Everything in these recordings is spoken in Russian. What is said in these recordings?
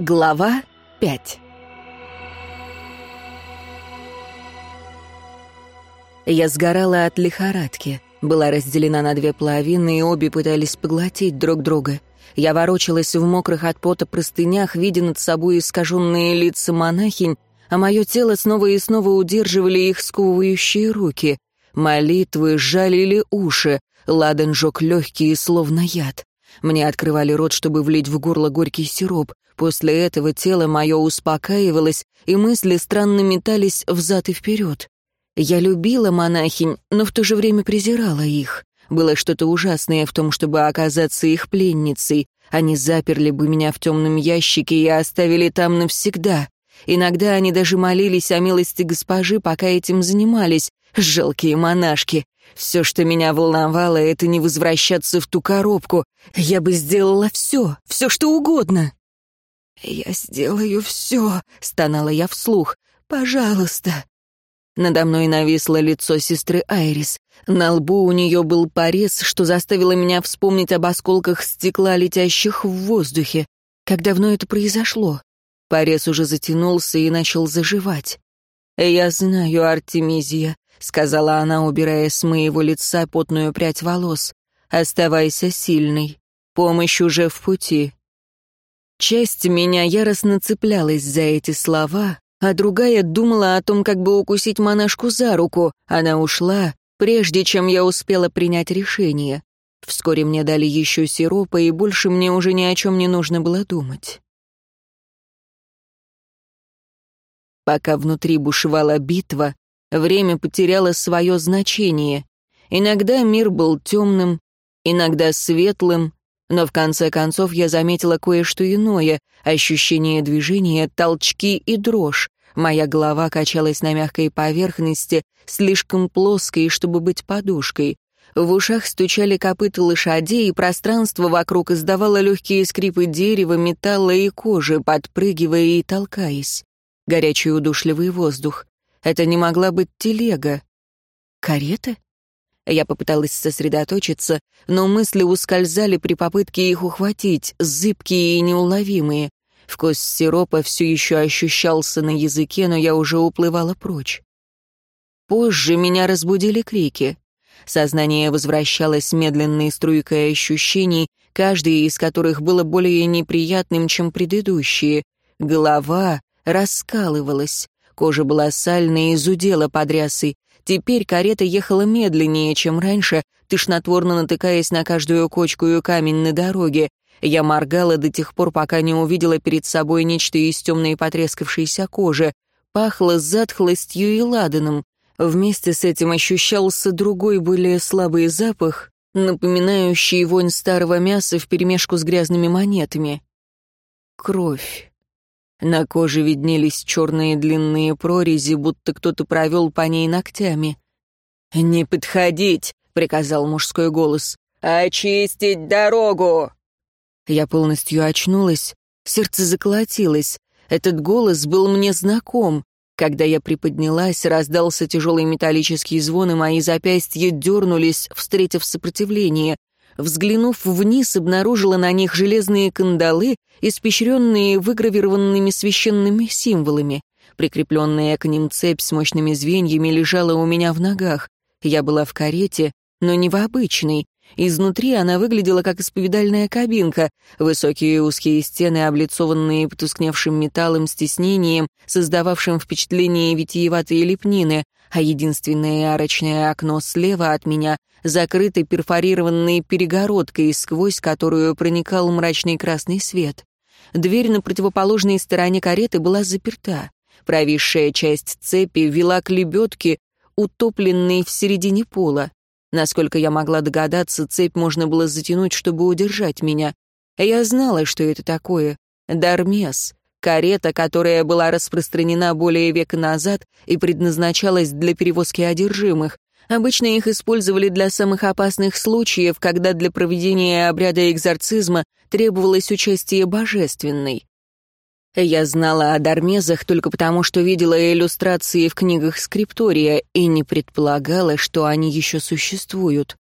Глава 5 Я сгорала от лихорадки, была разделена на две половины, и обе пытались поглотить друг друга. Я ворочалась в мокрых от пота простынях, видя над собой искаженные лица монахинь, а мое тело снова и снова удерживали их сковывающие руки. Молитвы жалили уши, ладан жег легкие, словно яд. Мне открывали рот, чтобы влить в горло горький сироп. После этого тело мое успокаивалось, и мысли странно метались взад и вперед. Я любила монахинь, но в то же время презирала их. Было что-то ужасное в том, чтобы оказаться их пленницей. Они заперли бы меня в темном ящике и оставили там навсегда. Иногда они даже молились о милости госпожи, пока этим занимались. Жалкие монашки. Все, что меня волновало, это не возвращаться в ту коробку. Я бы сделала все, все что угодно. «Я сделаю все», — стонала я вслух. «Пожалуйста». Надо мной нависло лицо сестры Айрис. На лбу у нее был порез, что заставило меня вспомнить об осколках стекла, летящих в воздухе. Как давно это произошло? Порез уже затянулся и начал заживать. «Я знаю, Артемизия», — сказала она, убирая с моего лица потную прядь волос. «Оставайся сильной. Помощь уже в пути». Часть меня яростно цеплялась за эти слова, а другая думала о том, как бы укусить монашку за руку. Она ушла, прежде чем я успела принять решение. Вскоре мне дали еще сиропа, и больше мне уже ни о чем не нужно было думать. Пока внутри бушевала битва, время потеряло свое значение. Иногда мир был темным, иногда светлым, но в конце концов я заметила кое-что иное — ощущение движения, толчки и дрожь. Моя голова качалась на мягкой поверхности, слишком плоской, чтобы быть подушкой. В ушах стучали копыта лошадей, и пространство вокруг издавало легкие скрипы дерева, металла и кожи, подпрыгивая и толкаясь. Горячий удушливый воздух. Это не могла быть телега. Карета? Я попыталась сосредоточиться, но мысли ускользали при попытке их ухватить, зыбкие и неуловимые. Вкус сиропа все еще ощущался на языке, но я уже уплывала прочь. Позже меня разбудили крики. Сознание возвращалось медленной струйкой ощущений, каждое из которых было более неприятным, чем предыдущие. Голова раскалывалась, кожа была сальной и зудела под рясой, Теперь карета ехала медленнее, чем раньше, тошнотворно натыкаясь на каждую кочку и камень на дороге. Я моргала до тех пор, пока не увидела перед собой нечто из темной потрескавшейся кожи. Пахло затхлостью и ладаном. Вместе с этим ощущался другой, более слабый запах, напоминающий вонь старого мяса вперемешку с грязными монетами. Кровь. На коже виднелись черные длинные прорези, будто кто-то провел по ней ногтями. «Не подходить!» — приказал мужской голос. «Очистить дорогу!» Я полностью очнулась, сердце заколотилось. Этот голос был мне знаком. Когда я приподнялась, раздался тяжелый металлический звон, и мои запястья дернулись, встретив сопротивление. Взглянув вниз, обнаружила на них железные кандалы, испещренные выгравированными священными символами. Прикрепленная к ним цепь с мощными звеньями лежала у меня в ногах. Я была в карете, но не в обычной. Изнутри она выглядела как исповедальная кабинка, высокие узкие стены, облицованные потускневшим металлом с тиснением, создававшим впечатление витиеватой лепнины, а единственное арочное окно слева от меня закрыто перфорированной перегородкой, сквозь которую проникал мрачный красный свет. Дверь на противоположной стороне кареты была заперта. Провисшая часть цепи вела к лебедке, утопленной в середине пола. Насколько я могла догадаться, цепь можно было затянуть, чтобы удержать меня. Я знала, что это такое. Дармес. Карета, которая была распространена более века назад и предназначалась для перевозки одержимых. Обычно их использовали для самых опасных случаев, когда для проведения обряда экзорцизма требовалось участие божественной. Я знала о Дармезах только потому, что видела иллюстрации в книгах скриптория и не предполагала, что они еще существуют.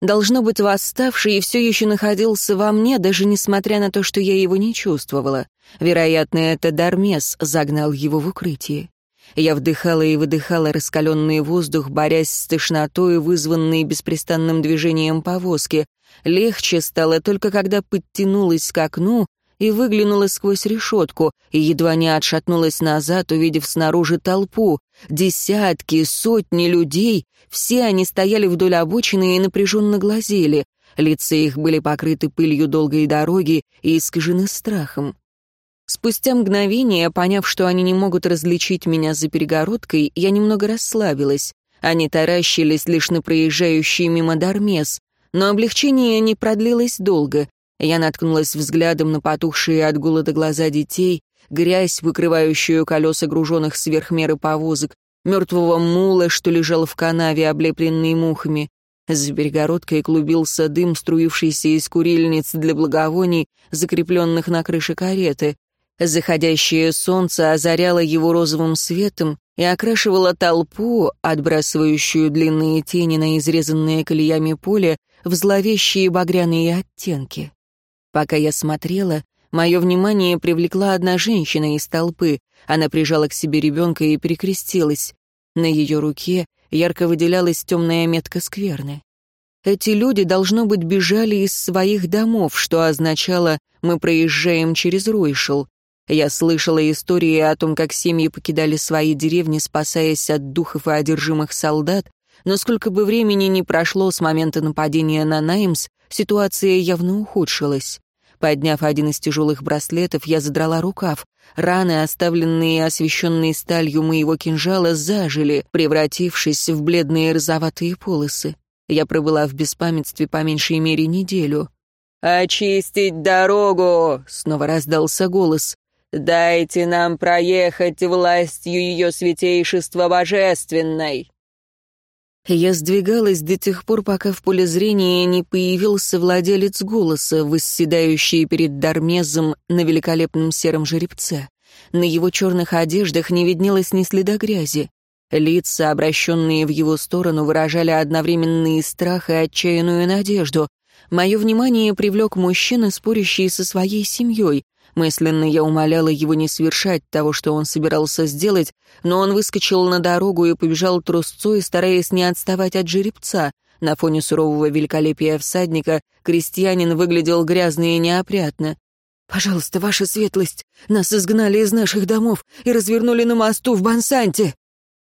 Должно быть, восставший все еще находился во мне, даже несмотря на то, что я его не чувствовала. Вероятно, это Дармес загнал его в укрытие. Я вдыхала и выдыхала раскаленный воздух, борясь с тошнотой, вызванной беспрестанным движением повозки. Легче стало только когда подтянулась к окну и выглянула сквозь решетку, и едва не отшатнулась назад, увидев снаружи толпу. Десятки, сотни людей, все они стояли вдоль обочины и напряженно глазели. Лица их были покрыты пылью долгой дороги и искажены страхом. Спустя мгновение, поняв, что они не могут различить меня за перегородкой, я немного расслабилась. Они таращились лишь на проезжающий мимо Дармес, но облегчение не продлилось долго. Я наткнулась взглядом на потухшие от голода глаза детей, грязь, выкрывающую колеса груженных сверх меры повозок, мертвого мула, что лежал в канаве, облепленный мухами. За перегородкой клубился дым, струившийся из курильниц для благовоний, закрепленных на крыше кареты. Заходящее солнце озаряло его розовым светом и окрашивало толпу, отбрасывающую длинные тени на изрезанные колеями поле, в зловещие багряные оттенки. Пока я смотрела, мое внимание привлекла одна женщина из толпы. Она прижала к себе ребенка и перекрестилась. На ее руке ярко выделялась темная метка скверны. Эти люди, должно быть, бежали из своих домов, что означало «мы проезжаем через Ройшел». Я слышала истории о том, как семьи покидали свои деревни, спасаясь от духов и одержимых солдат, но сколько бы времени ни прошло с момента нападения на Наймс, ситуация явно ухудшилась. Подняв один из тяжелых браслетов, я задрала рукав. Раны, оставленные и освещенные сталью моего кинжала, зажили, превратившись в бледные розоватые полосы. Я пробыла в беспамятстве по меньшей мере неделю. «Очистить дорогу!» — снова раздался голос. «Дайте нам проехать властью ее святейшества божественной!» Я сдвигалась до тех пор, пока в поле зрения не появился владелец голоса, восседающий перед Дармезом на великолепном сером жеребце. На его черных одеждах не виднелось ни следа грязи. Лица, обращенные в его сторону, выражали одновременно страх, и отчаянную надежду. Мое внимание привлек мужчина, спорящий со своей семьей. Мысленно я умоляла его не совершать того, что он собирался сделать, но он выскочил на дорогу и побежал трусцой, стараясь не отставать от жеребца. На фоне сурового великолепия всадника крестьянин выглядел грязно и неопрятно. «Пожалуйста, ваша светлость, нас изгнали из наших домов и развернули на мосту в Бансанте!»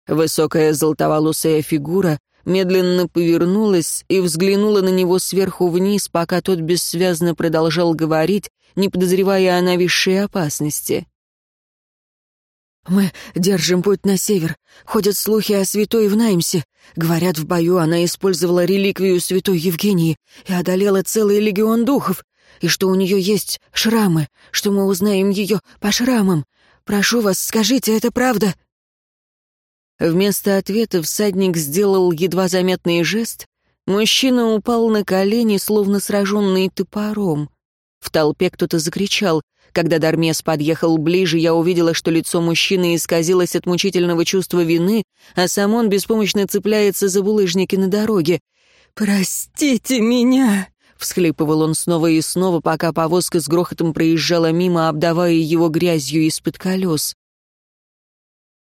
Высокая золотоволосая фигура медленно повернулась и взглянула на него сверху вниз, пока тот бессвязно продолжал говорить, не подозревая о нависшей опасности. «Мы держим путь на север. Ходят слухи о святой в Наймсе. Говорят, в бою она использовала реликвию святой Евгении и одолела целый легион духов, и что у нее есть шрамы, что мы узнаем ее по шрамам. Прошу вас, скажите, это правда?» Вместо ответа всадник сделал едва заметный жест. Мужчина упал на колени, словно сраженный топором. В толпе кто-то закричал. Когда Дармес подъехал ближе, я увидела, что лицо мужчины исказилось от мучительного чувства вины, а сам он беспомощно цепляется за булыжники на дороге. «Простите меня!» — всхлипывал он снова и снова, пока повозка с грохотом проезжала мимо, обдавая его грязью из-под колес.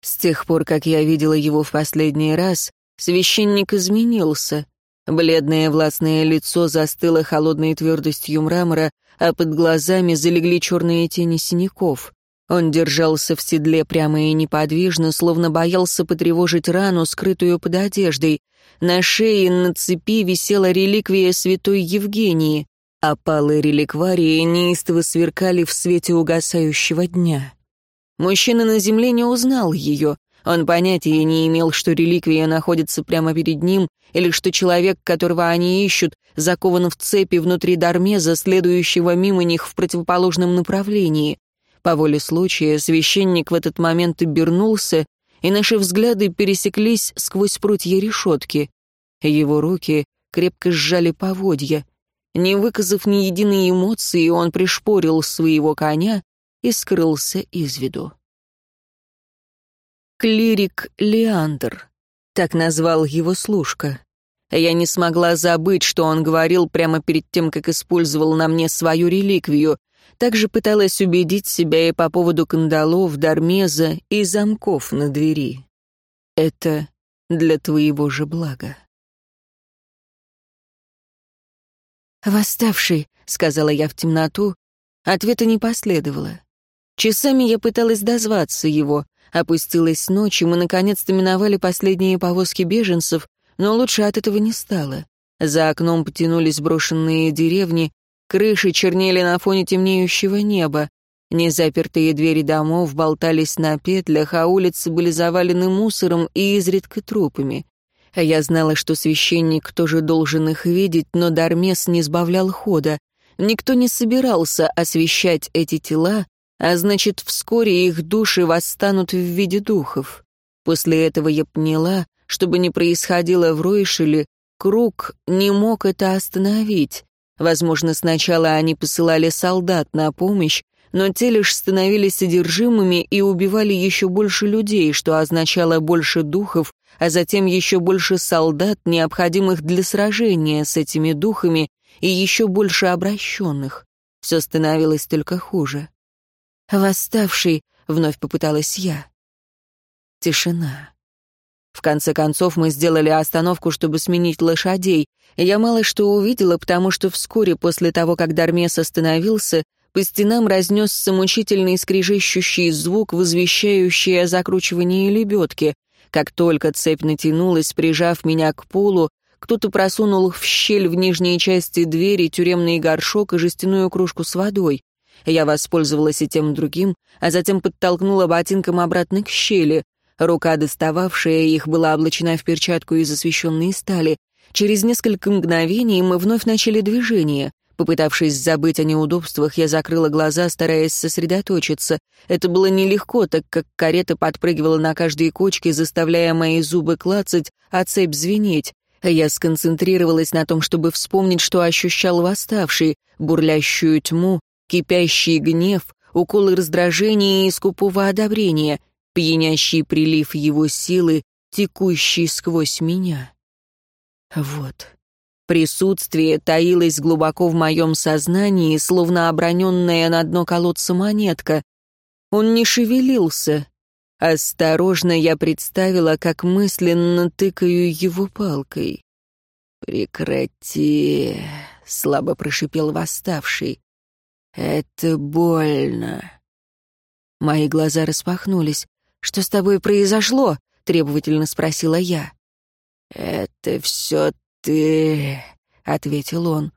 С тех пор, как я видела его в последний раз, священник изменился. Бледное властное лицо застыло холодной твердостью мрамора, а под глазами залегли черные тени синяков. Он держался в седле прямо и неподвижно, словно боялся потревожить рану, скрытую под одеждой. На шее на цепи висела реликвия святой Евгении, а палые реликварии неистово сверкали в свете угасающего дня. Мужчина на земле не узнал ее. Он понятия не имел, что реликвия находится прямо перед ним, или что человек, которого они ищут, закован в цепи внутри Дармеза, следующего мимо них в противоположном направлении. По воле случая священник в этот момент обернулся, и наши взгляды пересеклись сквозь прутья решетки. Его руки крепко сжали поводья. Не выказав ни единой эмоции, он пришпорил своего коня и скрылся из виду. Клирик Леандр, так назвал его служка. Я не смогла забыть, что он говорил прямо перед тем, как использовал на мне свою реликвию. Также пыталась убедить себя и по поводу кандалов, дармеза и замков на двери. Это для твоего же блага. «Восставший», — сказала я в темноту, ответа не последовало. Часами я пыталась дозваться его. Опустилась ночь, и мы наконец-то миновали последние повозки беженцев, но лучше от этого не стало. За окном потянулись брошенные деревни, крыши чернели на фоне темнеющего неба. Незапертые двери домов болтались на петлях, а улицы были завалены мусором и изредка трупами. Я знала, что священник тоже должен их видеть, но Дармес не сбавлял хода. Никто не собирался освещать эти тела, а значит, вскоре их души восстанут в виде духов. После этого я поняла, чтобы не происходило в Ройшеле, круг не мог это остановить. Возможно, сначала они посылали солдат на помощь, но те лишь становились содержимыми и убивали еще больше людей, что означало больше духов, а затем еще больше солдат, необходимых для сражения с этими духами, и еще больше обращенных. Все становилось только хуже. «Восставший», — вновь попыталась я. Тишина. В конце концов мы сделали остановку, чтобы сменить лошадей. Я мало что увидела, потому что вскоре после того, как Дармес остановился, по стенам разнесся мучительный скрежещущий звук, возвещающий о закручивании лебедки. Как только цепь натянулась, прижав меня к полу, кто-то просунул в щель в нижней части двери тюремный горшок и жестяную кружку с водой. Я воспользовалась и тем другим, а затем подтолкнула ботинком обратно к щели. Рука, достававшая их, была облачена в перчатку из освещенной стали. Через несколько мгновений мы вновь начали движение. Попытавшись забыть о неудобствах, я закрыла глаза, стараясь сосредоточиться. Это было нелегко, так как карета подпрыгивала на каждой кочке, заставляя мои зубы клацать, а цепь звенеть. Я сконцентрировалась на том, чтобы вспомнить, что ощущал восставший, бурлящую тьму, кипящий гнев, уколы раздражения и скупого одобрения, пьянящий прилив его силы, текущий сквозь меня. Вот. Присутствие таилось глубоко в моем сознании, словно оброненная на дно колодца монетка. Он не шевелился. Осторожно я представила, как мысленно тыкаю его палкой. «Прекрати», — слабо прошипел восставший. «Это больно». Мои глаза распахнулись. «Что с тобой произошло?» — требовательно спросила я. «Это все ты», — ответил он.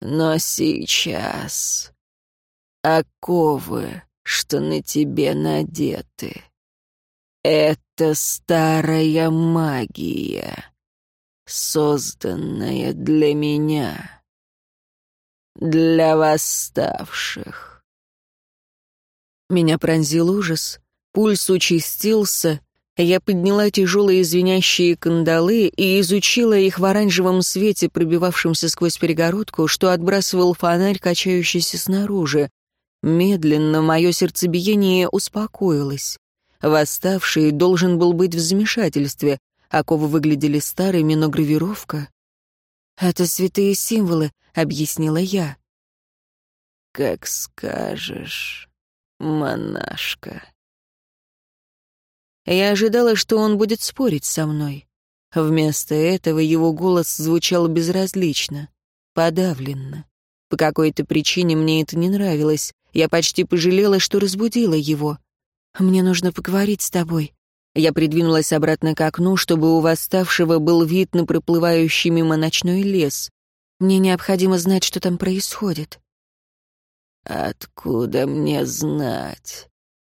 «Но сейчас оковы, что на тебе надеты, это старая магия, созданная для меня, для восставших». Меня пронзил ужас, пульс участился, я подняла тяжелые звенящие кандалы и изучила их в оранжевом свете, пробивавшемся сквозь перегородку, что отбрасывал фонарь, качающийся снаружи. Медленно мое сердцебиение успокоилось. Восставший должен был быть в замешательстве. Оковы выглядели старыми, но гравировка... «Это святые символы», — объяснила я. «Как скажешь, монашка», я ожидала, что он будет спорить со мной. Вместо этого его голос звучал безразлично, подавленно. По какой-то причине мне это не нравилось. Я почти пожалела, что разбудила его. «Мне нужно поговорить с тобой». Я придвинулась обратно к окну, чтобы у восставшего был вид на проплывающий мимо ночной лес. Мне необходимо знать, что там происходит. «Откуда мне знать?»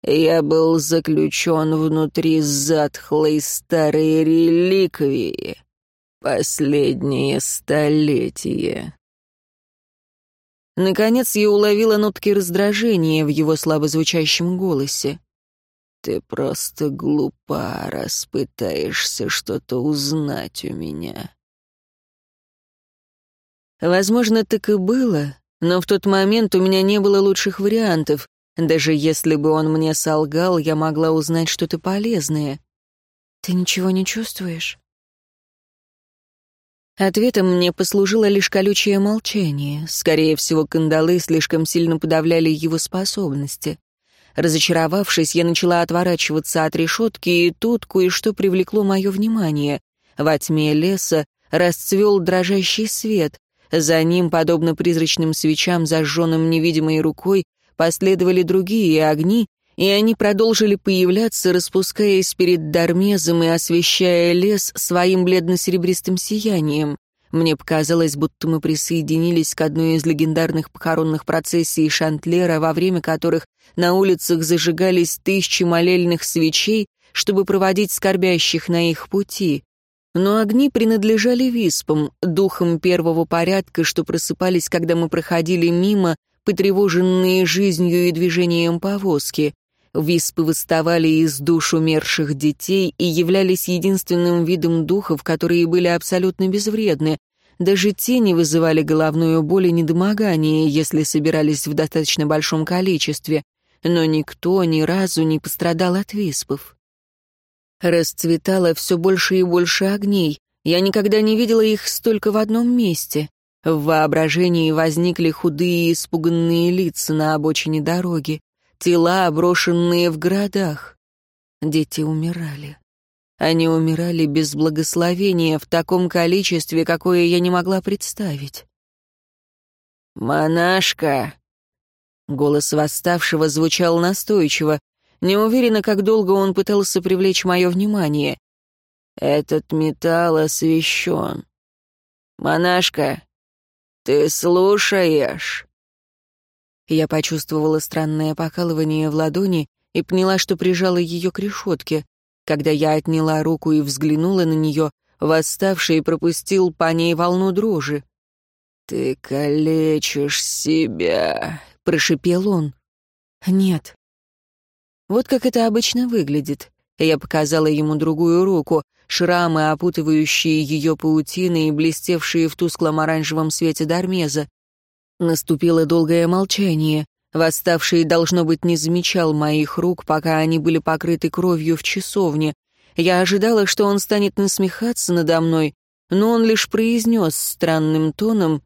Я был заключен внутри затхлой старой реликвии. Последнее столетие. Наконец я уловила нотки раздражения в его слабозвучащем голосе. «Ты просто глупа, раз пытаешься что-то узнать у меня». Возможно, так и было, но в тот момент у меня не было лучших вариантов. Даже если бы он мне солгал, я могла узнать что-то полезное. Ты ничего не чувствуешь? Ответом мне послужило лишь колючее молчание. Скорее всего, кандалы слишком сильно подавляли его способности. Разочаровавшись, я начала отворачиваться от решетки, и тут кое-что привлекло мое внимание. Во тьме леса расцвел дрожащий свет. За ним, подобно призрачным свечам, зажженным невидимой рукой, последовали другие огни, и они продолжили появляться, распускаясь перед Дармезом и освещая лес своим бледно-серебристым сиянием. Мне показалось, будто мы присоединились к одной из легендарных похоронных процессий Шантлера, во время которых на улицах зажигались тысячи молельных свечей, чтобы проводить скорбящих на их пути. Но огни принадлежали виспам, духам первого порядка, что просыпались, когда мы проходили мимо, потревоженные жизнью и движением повозки. Виспы выставали из душ умерших детей и являлись единственным видом духов, которые были абсолютно безвредны. Даже тени вызывали головную боль и недомогание, если собирались в достаточно большом количестве. Но никто ни разу не пострадал от виспов. Расцветало все больше и больше огней. Я никогда не видела их столько в одном месте. В воображении возникли худые и испуганные лица на обочине дороги тела, брошенные в городах. Дети умирали. Они умирали без благословения в таком количестве, какое я не могла представить. «Монашка!» Голос восставшего звучал настойчиво. Не уверена, как долго он пытался привлечь мое внимание. «Этот металл освещен. Монашка, ты слушаешь?» Я почувствовала странное покалывание в ладони и поняла, что прижала ее к решетке. Когда я отняла руку и взглянула на нее, восставший пропустил по ней волну дрожи. «Ты калечишь себя», — прошипел он. «Нет». Вот как это обычно выглядит. Я показала ему другую руку, шрамы, опутывающие ее паутины и блестевшие в тусклом оранжевом свете Дармеза. Наступило долгое молчание. Восставший, должно быть, не замечал моих рук, пока они были покрыты кровью в часовне. Я ожидала, что он станет насмехаться надо мной, но он лишь произнес странным тоном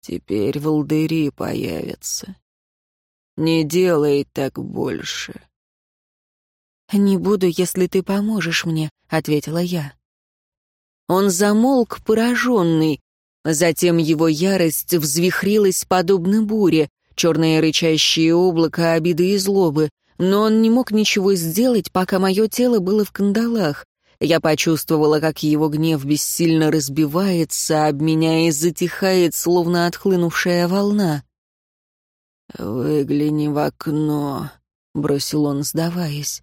«Теперь волдыри появятся. Не делай так больше». «Не буду, если ты поможешь мне», — ответила я. Он замолк, пораженный, Затем его ярость взвихрилась подобно буре, черное рычащее облако обиды и злобы, но он не мог ничего сделать, пока мое тело было в кандалах. Я почувствовала, как его гнев бессильно разбивается, об меня и затихает, словно отхлынувшая волна. «Выгляни в окно», — бросил он, сдаваясь.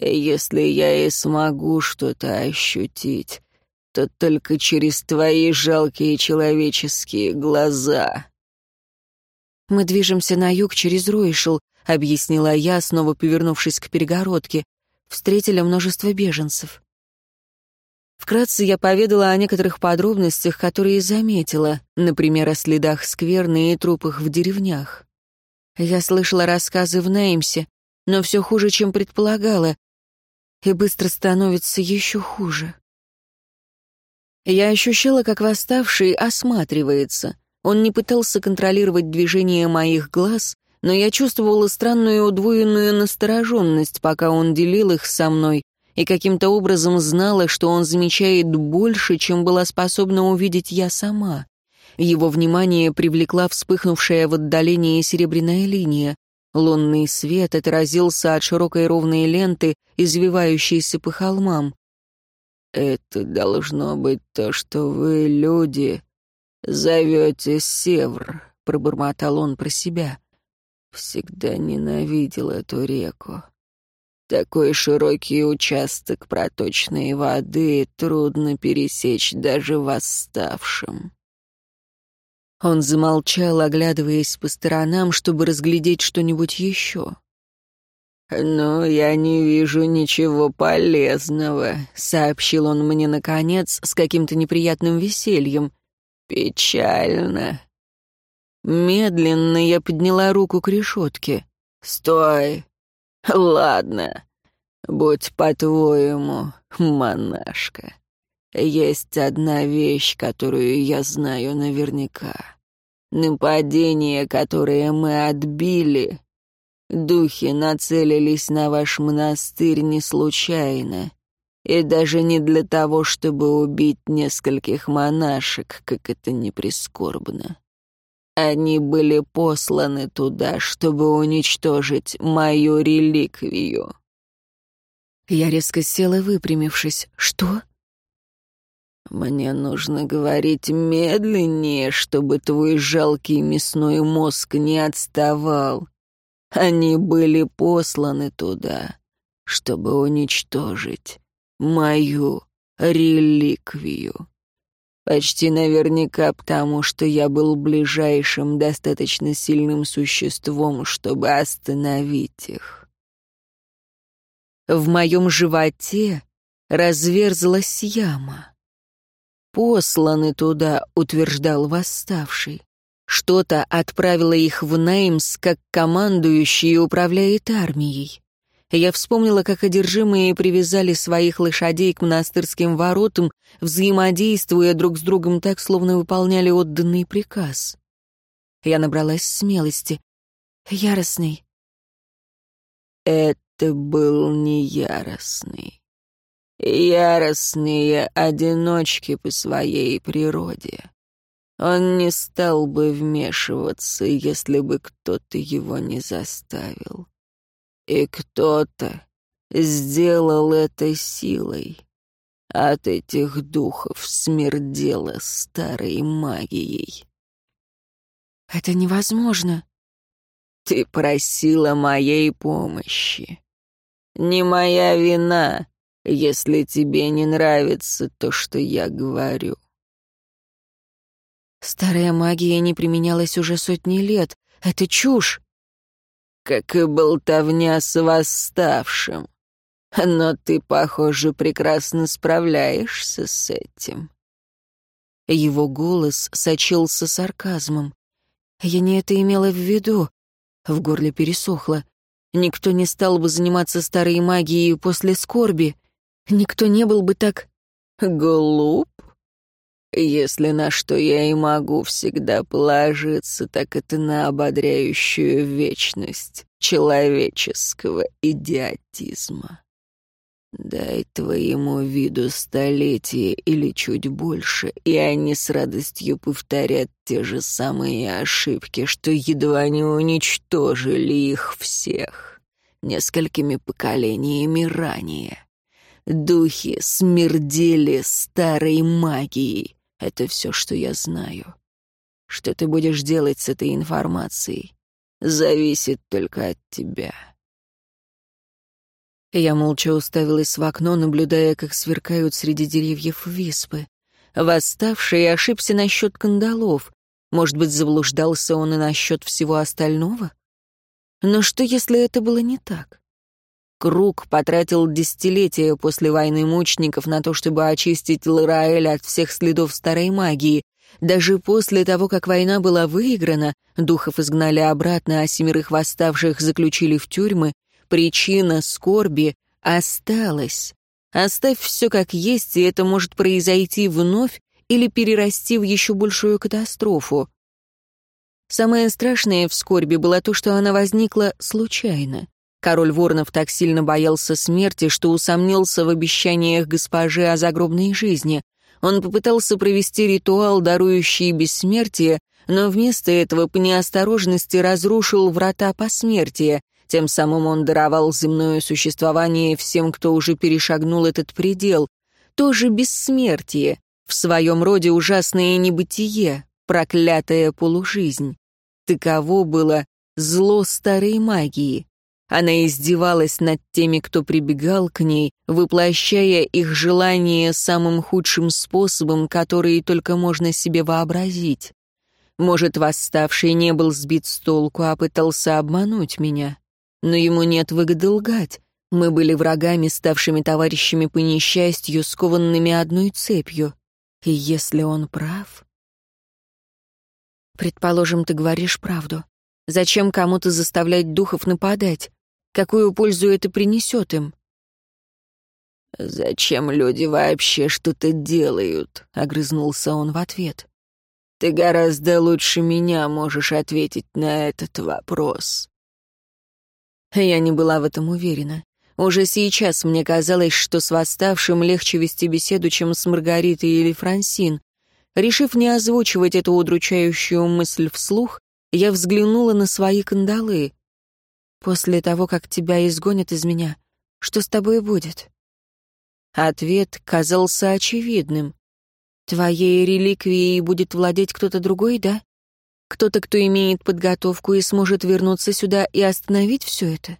«Если я и смогу что-то ощутить, то только через твои жалкие человеческие глаза». «Мы движемся на юг через Ройшел», — объяснила я, снова повернувшись к перегородке. «Встретили множество беженцев». Вкратце я поведала о некоторых подробностях, которые заметила, например, о следах скверны и трупах в деревнях. Я слышала рассказы в Неймсе, но все хуже, чем предполагала, и быстро становится еще хуже. Я ощущала, как восставший осматривается. Он не пытался контролировать движение моих глаз, но я чувствовала странную удвоенную настороженность, пока он делил их со мной, и каким-то образом знала, что он замечает больше, чем была способна увидеть я сама. Его внимание привлекла вспыхнувшая в отдалении серебряная линия. Лунный свет отразился от широкой ровной ленты, извивающейся по холмам. «Это должно быть то, что вы, люди, зовете Севр», — пробормотал он про себя. «Всегда ненавидел эту реку. Такой широкий участок проточной воды трудно пересечь даже восставшим». Он замолчал, оглядываясь по сторонам, чтобы разглядеть что-нибудь еще. «Ну, я не вижу ничего полезного», — сообщил он мне, наконец, с каким-то неприятным весельем. «Печально». Медленно я подняла руку к решетке. «Стой! Ладно, будь по-твоему, монашка. Есть одна вещь, которую я знаю наверняка. Нападение, которое мы отбили, духи нацелились на ваш монастырь не случайно, и даже не для того, чтобы убить нескольких монашек, как это не прискорбно. Они были посланы туда, чтобы уничтожить мою реликвию. Я резко села, выпрямившись. «Что?» «Мне нужно говорить медленнее, чтобы твой жалкий мясной мозг не отставал. Они были посланы туда, чтобы уничтожить мою реликвию. Почти наверняка потому, что я был ближайшим достаточно сильным существом, чтобы остановить их. В моем животе разверзлась яма. «Посланы туда», — утверждал восставший. Что-то отправило их в Неймс, как командующий управляет армией. Я вспомнила, как одержимые привязали своих лошадей к монастырским воротам, взаимодействуя друг с другом так, словно выполняли отданный приказ. Я набралась смелости. Яростный. Это был не яростный. Яростные одиночки по своей природе. Он не стал бы вмешиваться, если бы кто-то его не заставил. И кто-то сделал это силой. От этих духов смердело старой магией. «Это невозможно». «Ты просила моей помощи. Не моя вина, если тебе не нравится то, что я говорю». Старая магия не применялась уже сотни лет. Это чушь как и болтовня с восставшим. Но ты, похоже, прекрасно справляешься с этим». Его голос сочился сарказмом. «Я не это имела в виду». В горле пересохло. Никто не стал бы заниматься старой магией после скорби. Никто не был бы так... Глуп? Если на что я и могу всегда положиться, так это на ободряющую вечность человеческого идиотизма. Дай твоему виду столетие или чуть больше, и они с радостью повторят те же самые ошибки, что едва не уничтожили их всех несколькими поколениями ранее. Духи смердели старой магией, это все, что я знаю. Что ты будешь делать с этой информацией, зависит только от тебя. Я молча уставилась в окно, наблюдая, как сверкают среди деревьев виспы. Восставший ошибся насчет кандалов. Может быть, заблуждался он и насчет всего остального? Но что, если это было не так? Круг потратил десятилетия после войны мучеников на то, чтобы очистить Лараэль от всех следов старой магии. Даже после того, как война была выиграна, духов изгнали обратно, а семерых восставших заключили в тюрьмы, причина скорби осталась. Оставь все как есть, и это может произойти вновь или перерасти в еще большую катастрофу. Самое страшное в скорби было то, что она возникла случайно. Король Воронов так сильно боялся смерти, что усомнился в обещаниях госпожи о загробной жизни. Он попытался провести ритуал, дарующий бессмертие, но вместо этого по неосторожности разрушил врата посмертия. Тем самым он даровал земное существование всем, кто уже перешагнул этот предел. Тоже бессмертие, в своем роде ужасное небытие, проклятая полужизнь. Таково было зло старой магии. Она издевалась над теми, кто прибегал к ней, воплощая их желания самым худшим способом, который только можно себе вообразить. Может, восставший не был сбит с толку, а пытался обмануть меня. Но ему нет выгоды лгать. Мы были врагами, ставшими товарищами по несчастью, скованными одной цепью. И если он прав... Предположим, ты говоришь правду. Зачем кому-то заставлять духов нападать? Какую пользу это принесет им? «Зачем люди вообще что-то делают?» — огрызнулся он в ответ. «Ты гораздо лучше меня можешь ответить на этот вопрос». Я не была в этом уверена. Уже сейчас мне казалось, что с восставшим легче вести беседу, чем с Маргаритой или Франсин. Решив не озвучивать эту удручающую мысль вслух, я взглянула на свои кандалы. «После того, как тебя изгонят из меня, что с тобой будет?» Ответ казался очевидным. «Твоей реликвией будет владеть кто-то другой, да? Кто-то, кто имеет подготовку и сможет вернуться сюда и остановить все это?»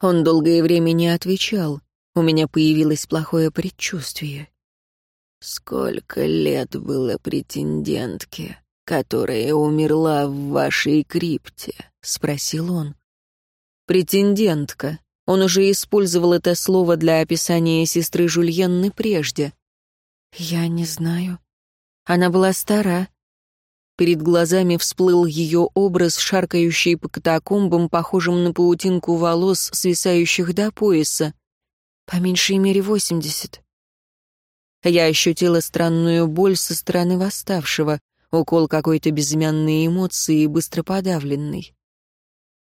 Он долгое время не отвечал. У меня появилось плохое предчувствие. «Сколько лет было претендентке, которая умерла в вашей крипте?» — спросил он. «Претендентка», он уже использовал это слово для описания сестры Жульенны прежде. «Я не знаю. Она была стара». Перед глазами всплыл ее образ, шаркающий по катакомбам, похожим на паутинку волос, свисающих до пояса. По меньшей мере восемьдесят. Я ощутила странную боль со стороны восставшего, укол какой-то безымянной эмоции, быстро подавленный.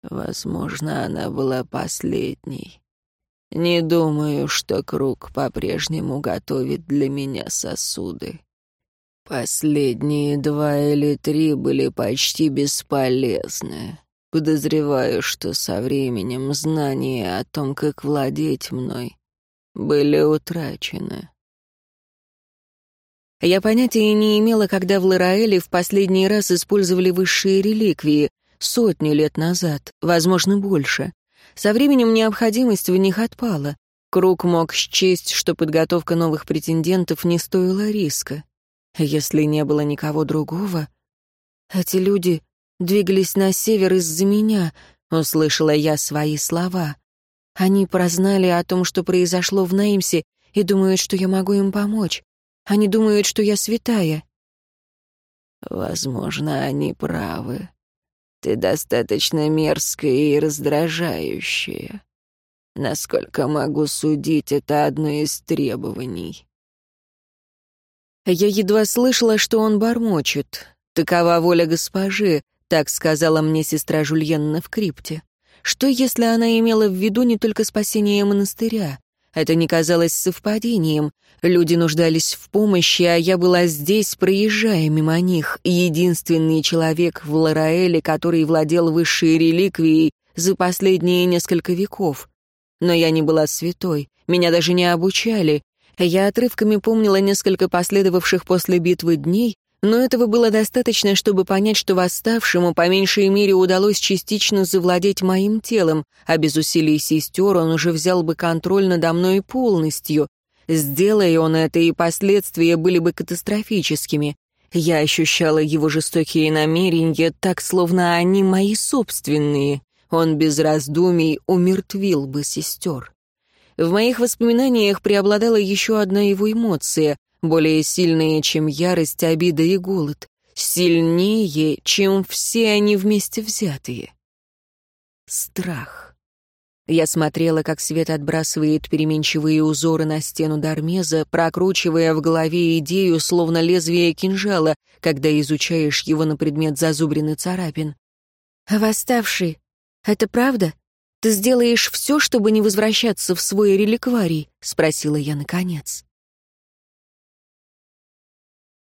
Возможно, она была последней. Не думаю, что круг по-прежнему готовит для меня сосуды. Последние два или три были почти бесполезны. Подозреваю, что со временем знания о том, как владеть мной, были утрачены. Я понятия не имела, когда в Лараэле в последний раз использовали высшие реликвии, сотни лет назад, возможно, больше. Со временем необходимость в них отпала. Круг мог счесть, что подготовка новых претендентов не стоила риска. Если не было никого другого... Эти люди двигались на север из-за меня, услышала я свои слова. Они прознали о том, что произошло в Неймсе, и думают, что я могу им помочь. Они думают, что я святая. Возможно, они правы. Ты достаточно мерзкая и раздражающая. Насколько могу судить, это одно из требований. Я едва слышала, что он бормочет. Такова воля госпожи, так сказала мне сестра Жульенна в крипте. Что, если она имела в виду не только спасение монастыря? Это не казалось совпадением. Люди нуждались в помощи, а я была здесь, проезжая мимо них, единственный человек в Лараэле, который владел высшей реликвией за последние несколько веков. Но я не была святой, меня даже не обучали. Я отрывками помнила несколько последовавших после битвы дней, но этого было достаточно, чтобы понять, что восставшему по меньшей мере удалось частично завладеть моим телом, а без усилий сестер он уже взял бы контроль надо мной полностью. Сделая он это, и последствия были бы катастрофическими. Я ощущала его жестокие намерения так, словно они мои собственные. Он без раздумий умертвил бы сестер. В моих воспоминаниях преобладала еще одна его эмоция более сильные, чем ярость, обида и голод, сильнее, чем все они вместе взятые. Страх. Я смотрела, как свет отбрасывает переменчивые узоры на стену Дармеза, прокручивая в голове идею, словно лезвие кинжала, когда изучаешь его на предмет зазубрин и царапин. «Восставший, это правда? Ты сделаешь все, чтобы не возвращаться в свой реликварий?» — спросила я наконец.